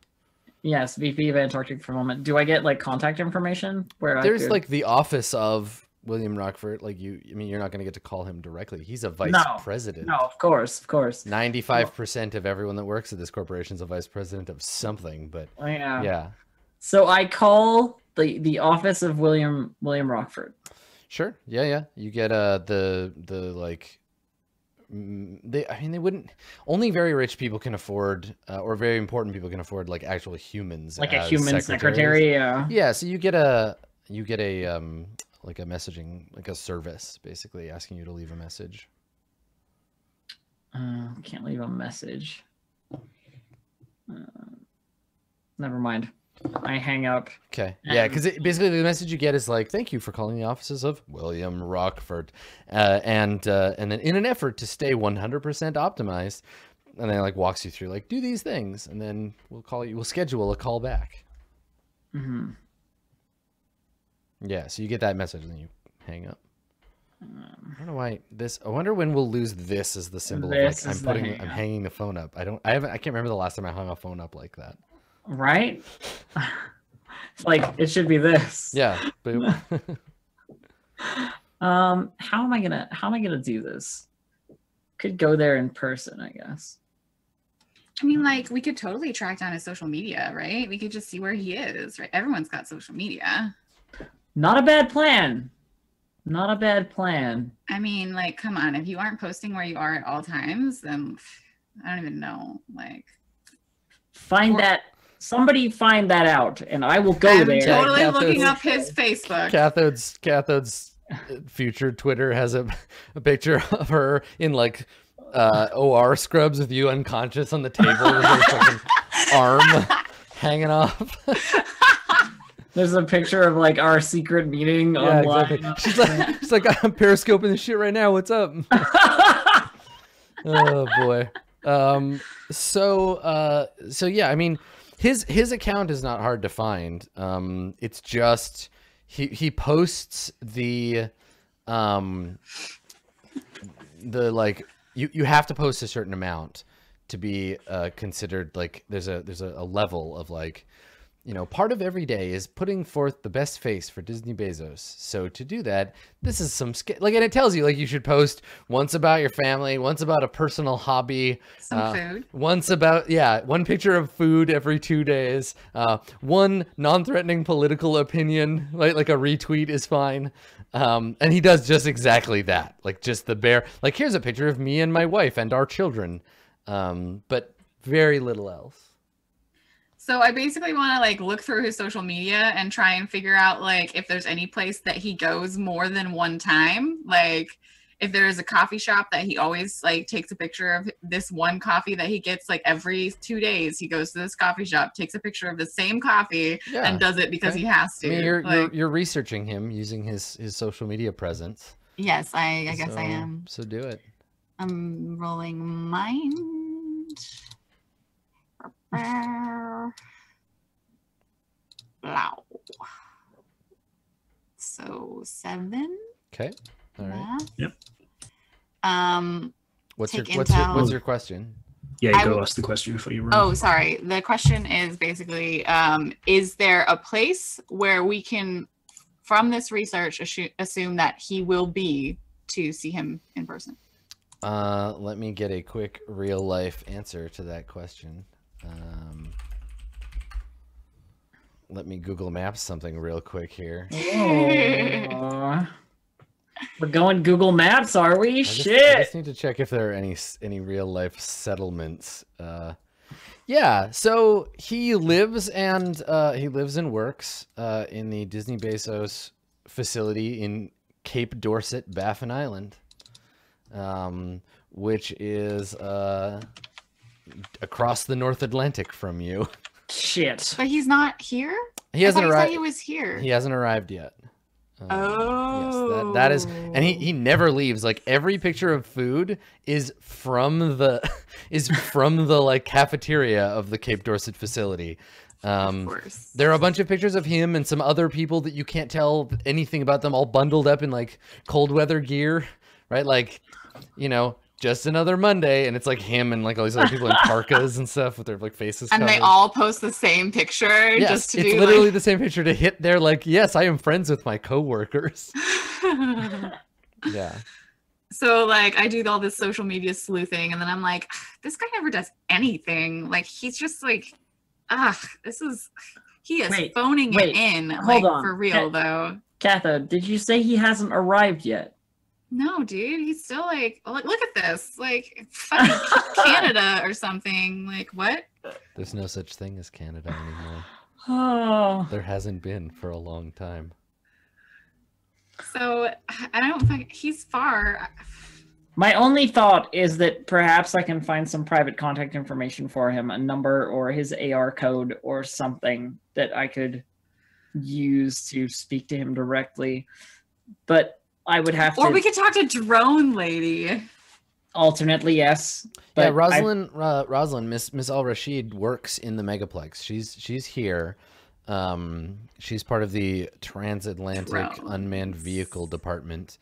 Yes, VP of Antarctic for a moment. Do I get like contact information where I There's could- like the office of William Rockford, like you, I mean, you're not going to get to call him directly. He's a vice No, president. No, of course, of course. Ninety-five percent of everyone that works at this corporation is a vice president of something. But Yeah. yeah, So I call the the office of William William Rockford. sure, yeah, yeah. You get uh the the like. Mm, They, I mean, they wouldn't. Only very rich people can afford, uh, or very important people can afford, like actual humans, Like a human secretary. Yeah. Yeah, so you get a you get a um like a messaging like a service basically asking you to leave a message. Uh, can't leave a message. Uh, never mind. I hang up. Okay. Yeah, because basically the message you get is like, "Thank you for calling the offices of William Rockford," uh, and uh, and then in an effort to stay 100% optimized, and then it, like walks you through like do these things, and then we'll call you. We'll schedule a call back. hmm Yeah, so you get that message and then you hang up. Um, I don't know why this. I wonder when we'll lose this as the symbol of like I'm putting, hang I'm hanging the phone up. I don't. I haven't. I can't remember the last time I hung a phone up like that. Right? it's [LAUGHS] like it should be this. Yeah, but it- [LAUGHS] [LAUGHS] Um, how am I gonna how am I gonna do this? Could go there in person, I guess. I mean, like, we could totally track down his social media, right? We could just see where he is, right? Everyone's got social media. Not a bad plan. Not a bad plan. I mean, like, come on. If you aren't posting where you are at all times, then I don't even know. Like, Find Or- that somebody find that out, and I will go I'm there. totally Yeah, looking up his Facebook. Cathode's Cathode's uh, future Twitter has a, [LAUGHS] a picture of her in like uh, OR scrubs with you unconscious on the table with her fucking [LAUGHS] arm hanging off. [LAUGHS] There's a picture of like our secret meeting yeah, online. exactly. She's like, she's like, I'm periscoping this shit right now. What's up? oh boy. Um. So. Uh. So yeah. I mean, his his account is not hard to find. Um. It's just he he posts the, um, the like you you have to post a certain amount to be uh considered like there's a there's a, a level of like you know, part of every day is putting forth the best face for Disney Bezos. So to do that, this is some like, and it tells you like you should post once about your family, once about a personal hobby, Some uh, food. once about yeah, one picture of food every two days, uh, one non-threatening political opinion, like like a retweet is fine. Um, and he does just exactly that, like just the bare like here's a picture of me and my wife and our children, um, but very little else. So I basically want to like look through his social media and try and figure out like if there's any place that he goes more than one time. Like if there's a coffee shop that he always like takes a picture of this one coffee that he gets like every two days. He goes to this coffee shop, takes a picture of the same coffee, Yeah. and does it because he has to. I mean, you're, like, you're you're researching him using his his social media presence. yes, I, I guess I am. So do it. I'm rolling mind. Wow. So seven. Okay. All right. math. Yep. Um. What's your what's your what's your question? Yeah, you I go ask the question before you run. Oh, sorry. The question is basically: um, Is there a place where we can, from this research, assu- assume that he will be to see him in person? Uh, let me get a quick real life answer to that question. Um, let me Google Maps something real quick here. [LAUGHS] Oh. We're going Google Maps, are we? I just, I Shit. just need to check if there are any any real life settlements. Uh, yeah, so he lives and uh, he lives and works uh, in the Disney Bezos facility in Cape Dorset, Baffin Island, um, which is uh, across the North Atlantic from you. Shit. But he's not here. He hasn't I thought you said arrived. He was here. He hasn't arrived yet. Um, Oh. Yes, that, that is, and he, he never leaves. Like every picture of food is from the [LAUGHS] is from the like cafeteria of the Cape Dorset facility. Of Um, course. there are a bunch of pictures of him and some other people that you can't tell anything about them, all bundled up in like cold weather gear, right? Like, you know, just another Monday, and it's like him and like all these other people in [LAUGHS] parkas and stuff with their like faces. And they all post the same picture Yes, just to it's do literally the same picture to hit their like, yes, I am friends with my coworkers. [LAUGHS] Yeah. so like I do all this social media sleuthing, and then I'm like, this guy never does anything. Like he's just like, ah, this is. He is Wait, phoning wait, it in, hold like on. for real though. Katha, did you say he hasn't arrived yet? No, dude, he's still like, look, look at this, like [LAUGHS] fucking Canada or something. Like what? There's no such thing as Canada anymore. [SIGHS] Oh, There hasn't been for a long time. So I don't think he's far. my only thought is that perhaps I can find some private contact information for him, a number or his AR code or something that I could use to speak to him directly. But I would have Or to Or we could talk to Drone Lady. alternately, yes. But yeah, I- Rosalind, Rosalind, Miss Miss Al Rashid works in the Megaplex. She's she's here. Um, she's part of the transatlantic unmanned vehicle department.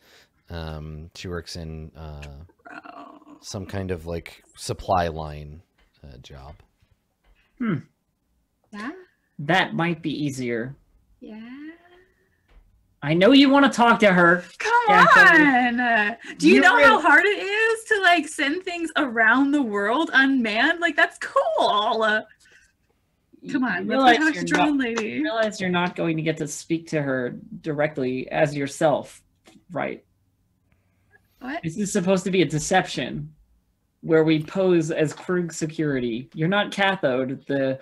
Um, she works in uh, some kind of like supply line uh, job. Yeah. that might be easier. Yeah. I know you want to talk to her. Come Yeah, on. Do you, You know how hard it is to like send things around the world unmanned? Like that's cool. Come on, You let's realize talk to you're not- Drone Lady. realize you're not going to get to speak to her directly as yourself, right? What? This is supposed to be a deception where we pose as Krug security. You're not Cathode, the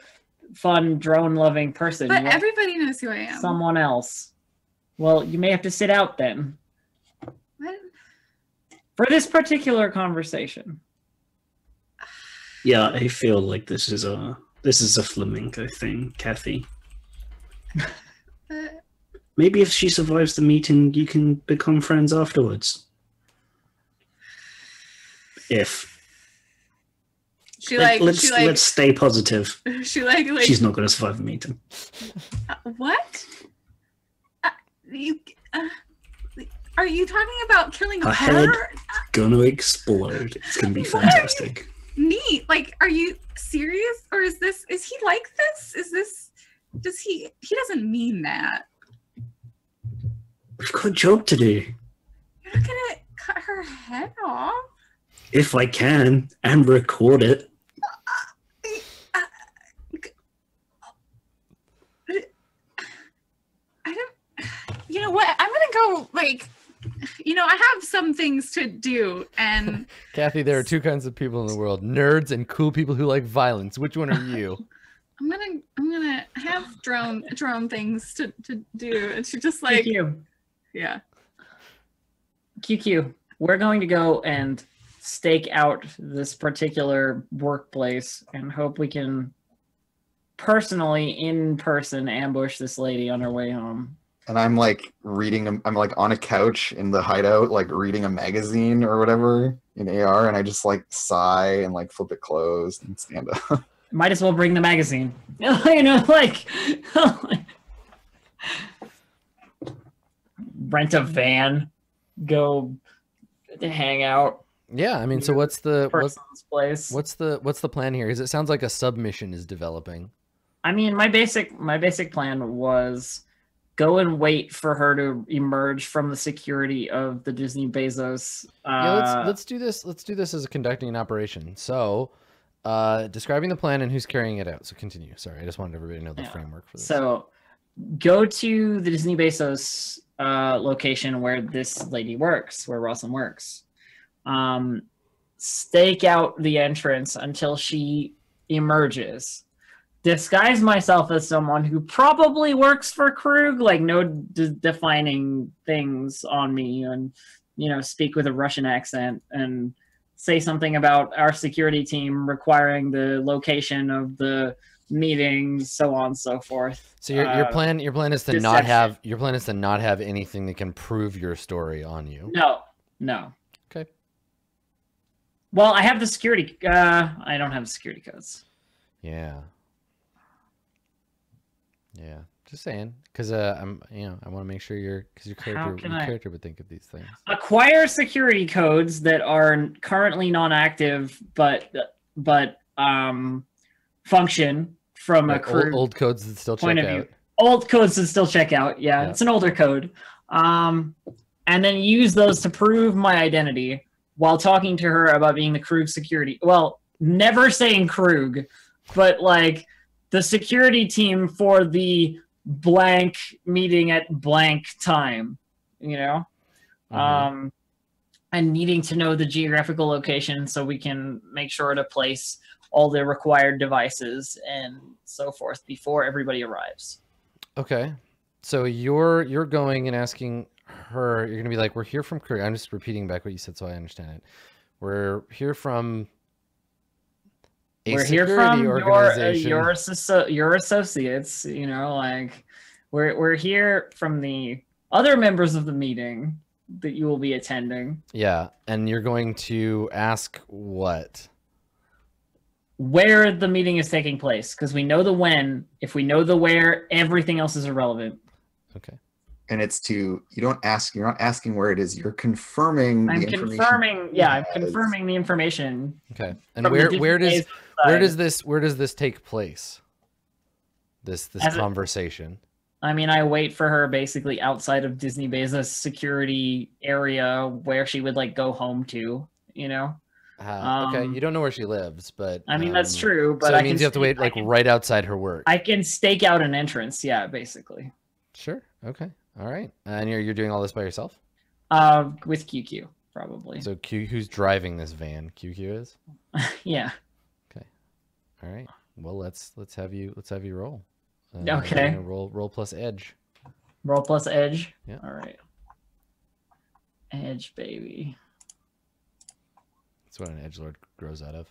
fun drone loving person. But You're everybody knows who I am. someone else. Well, you may have to sit out then What? for this particular conversation. Yeah, I feel like this is a this is a Flamingo thing, Kathy. Maybe if she survives the meeting, you can become friends afterwards. If she Let- like let's she like let's stay positive. [LAUGHS] she like like She's not going to survive the meeting. uh, what? You uh, are you talking about killing Her her? head. Gonna explode. It's gonna be fantastic. Neat. Like, are you serious, or is this? Is he like this? Is this? Does he? He doesn't mean that. We've got a job to do. You're not gonna cut her head off. If I can and record it. I don't. You know what? I'm gonna go. Like, you know, I have some things to do, and [LAUGHS] Kathy, there are two kinds of people in the world: nerds and cool people who like violence. Which one are [LAUGHS] you? I'm gonna. I'm gonna have drone drone things to to do, and to just like, QQ, yeah. QQ, we're going to go and stake out this particular workplace and hope we can personally, in person, ambush this lady on her way home. And I'm like reading, a- I'm like on a couch in the hideout, like reading a magazine or whatever in AR, and I just like sigh and like flip it closed and stand [LAUGHS] up. Might as well bring the magazine. [LAUGHS] you know, like [LAUGHS] rent a van, go hang out Yeah, I mean, so what's the what, person's place. what's the what's the plan here? Because it sounds like a submission is developing. I mean, my basic my basic plan was go and wait for her to emerge from the security of the Disney Bezos. Uh, Yeah, let's let's do this. Let's do this as a conducting an operation. So, uh, describing the plan and who's carrying it out. So continue. Sorry, I just wanted everybody to know the Yeah. framework for this. So go to the Disney Bezos uh, location where this lady works, where Rosalind works. Um, stake out the entrance until she emerges. Disguise myself as someone who probably works for Krug, like no d- defining things on me, and you know, speak with a Russian accent and say something about our security team requiring the location of the meetings, so on and so forth. So your your uh, plan your plan is to not have your plan is to not have anything that can prove your story on you. No, no. Okay. Well, I have the security. Uh, I don't have the security codes. Yeah. Yeah. Just saying, because uh, I'm, you know, I want to make sure your, because your character, your I- character would think of these things. Acquire security codes that are currently non-active, but but um function from a Like crew old, old codes that still point check of view. out. old codes that still check out. Yeah, Yeah. it's an older code. Um, and then use those to prove my identity while talking to her about being the Krug security. Well, never saying Krug, but like the security team for the blank meeting at blank time. You know, Mhm. um, and needing to know the geographical location so we can make sure to place all the required devices and so forth before everybody arrives. Okay. So you're you're going and asking her. You're gonna be like, "We're here from Korea." I'm just repeating back what you said so I understand it. We're here from. A we're here security from your uh, your asso- your associates. You know, like we're we're here from the other members of the meeting that you will be attending. Yeah, and you're going to ask what? Where the meeting is taking place, because we know the when. If we know the where, everything else is irrelevant. Okay. And it's to you don't ask. You're not asking where it is. You're confirming I'm the confirming. Yeah, I'm confirming the information. Okay. And from where where does days where does this where does this take place? This this As conversation. I mean, I wait for her basically outside of Disney Bezos security area where she would like go home to. You know, Uh, okay, Um, you don't know where she lives, but I mean that's um, true, but so I it means you have to wait like can- right outside her work. I can stake out an entrance. Yeah, basically. Sure. Okay. All right. And you're you're doing all this by yourself. Uh, with QQ probably. So Q, who's driving this van? QQ is. [LAUGHS] yeah. All right. Well, let's let's have you let's have you roll. Uh, Okay. you're Roll roll plus edge. Roll plus edge. Yeah. All right. Edge, baby. That's what an edge lord grows out of.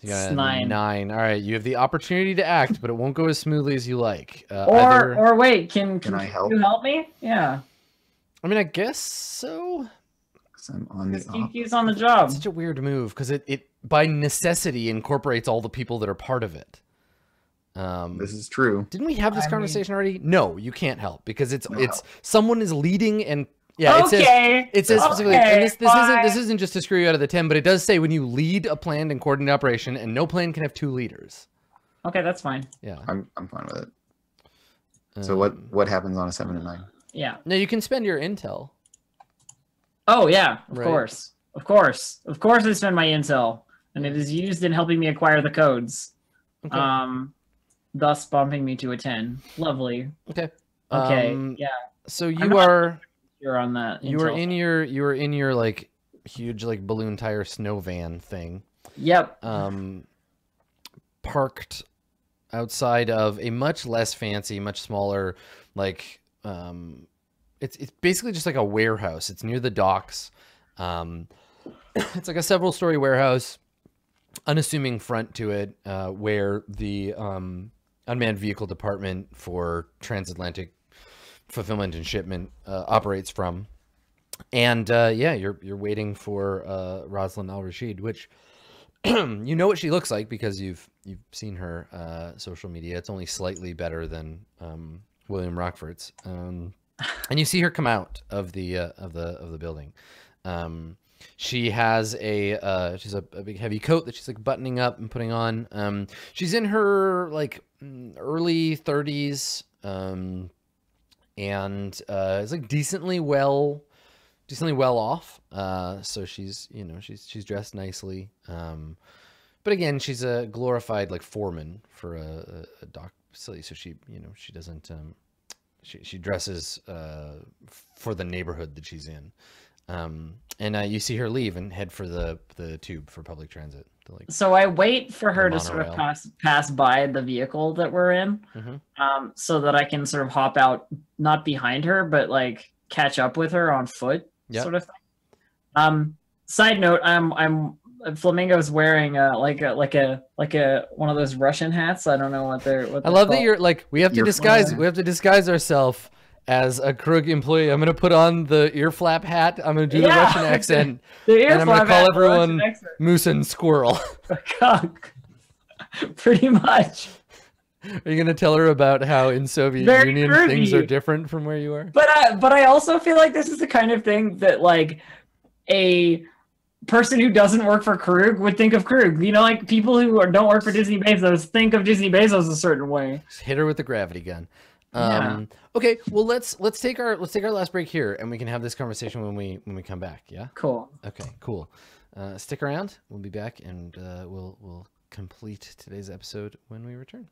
You got nine. nine. All right. You have the opportunity to act, but it won't go as smoothly as you like. Uh, Or either- or wait, can Can can, I help? you help me? Yeah, I mean, I guess so. Because I'm on the because op- on the job. Such a weird move because it, it by necessity incorporates all the people that are part of it. Um, This is true. didn't we have this I mean- conversation already? No, you can't help because it's No. it's someone is leading and yeah, it says okay. it says specifically, and this this isn't this isn't just to screw you out of the ten, but it does say when you lead a planned and coordinated operation, and no plan can have two leaders. Okay, that's fine. Yeah. I'm I'm fine with it. So what Um, what happens on a seven and nine? Yeah. No, you can spend your intel. Oh yeah, of Right. course, of course, of course. I spend my intel, and it is used in helping me acquire the codes. Okay. Um, thus bumping me to a ten. Lovely. okay. Okay. Um, yeah, So you are you're on that. you are in your you are in your like huge like balloon tire snow van thing. Yep. um, parked outside of a much less fancy, much smaller, like um, it's it's basically just like a warehouse. It's near the docks. Um, [COUGHS] it's like a several story warehouse, unassuming front to it, uh, where the um, unmanned vehicle department for transatlantic fulfillment and shipment uh, operates from. And uh, yeah, you're you're waiting for uh, Rosalind Al Rashid, which [CLEARS THROAT] you know what she looks like because you've you've seen her uh, social media. It's only slightly better than um, William Rockford's, um, and you see her come out of the uh, of the of the building. Um, she has a uh, she's a, a big heavy coat that she's like buttoning up and putting on. Um, she's in her like mm, early thirties, um, and uh, is like decently well decently well off. Uh, so she's, you know, she's she's dressed nicely. Um, but again, she's a glorified like foreman for a, a, dock facility. So she, you know, she doesn't. Um, she she dresses uh, for the neighborhood that she's in. Um, and uh, you see her leave and head for the the tube for public transit. To like, So I wait for her to sort of pass pass by the vehicle that we're in, Mhm. um, so that I can sort of hop out, not behind her, but like catch up with her on foot, Yeah. sort of thing. Um, side note, I'm I'm Flamingo's wearing uh, like a like a like a one of those Russian hats. I don't know what they're. What I they're love that you're like we have to You're disguise fine. we have to disguise ourselves as a Krug employee. I'm gonna put on the ear flap hat. I'm gonna do the Russian accent. [LAUGHS] The ear and I'm gonna call everyone- Moose and squirrel. [LAUGHS] [LAUGHS] Pretty much. Are you gonna tell her about how in Soviet Very Union things are different from where you are? But I, but I also feel like this is the kind of thing that like a person who doesn't work for Krug would think of Krug. You know, like people who are, don't work for Disney Bezos think of Disney Bezos a certain way. Just hit her with the gravity gun. Yeah. Um, okay, well let's let's take our let's take our last break here, and we can have this conversation when we when we come back. Yeah. Cool. Okay. Cool. Uh, stick around. We'll be back, and uh, we'll we'll complete today's episode when we return.